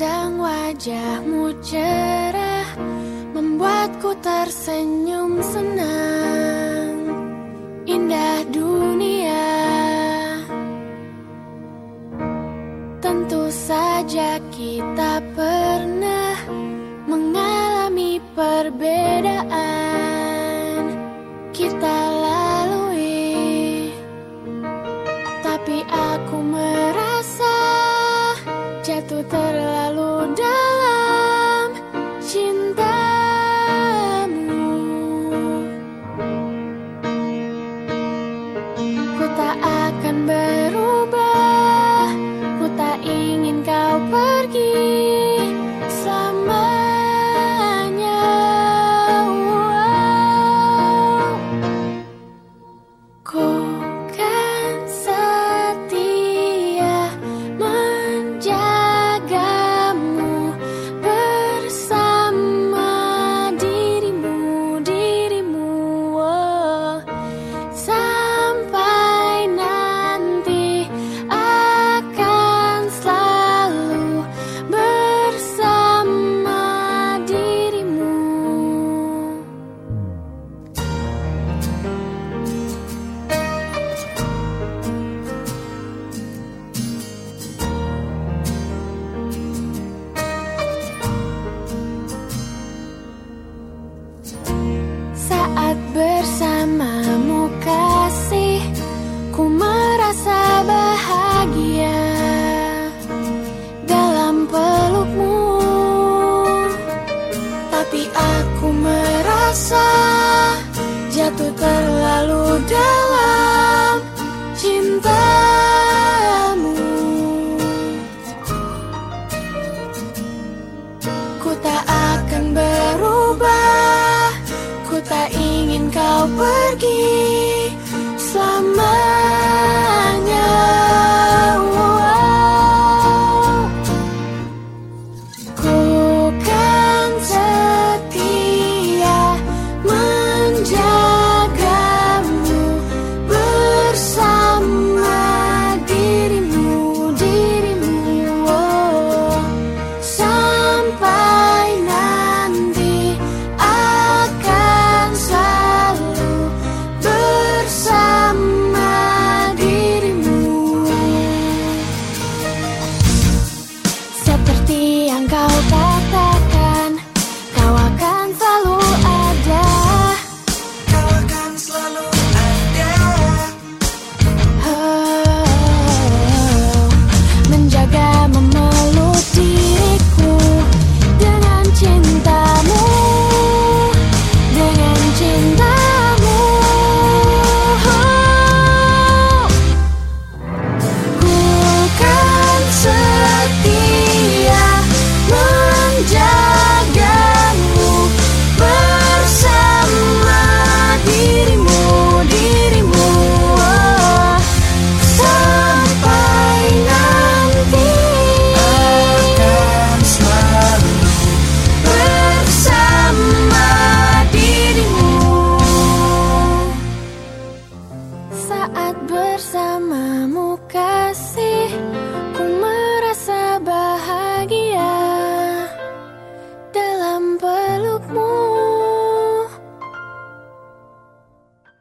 Memandang wajahmu cerah Membuatku tersenyum senang. Indah dunia. Tentu saja kita pernah Mengalami perbedaan Ku tak akan berubah. Ku tak ingin kau pergi Jatuh terlalu dalam cintamu. Ku tak akan berubah Ku tak ingin kau pergi bersama.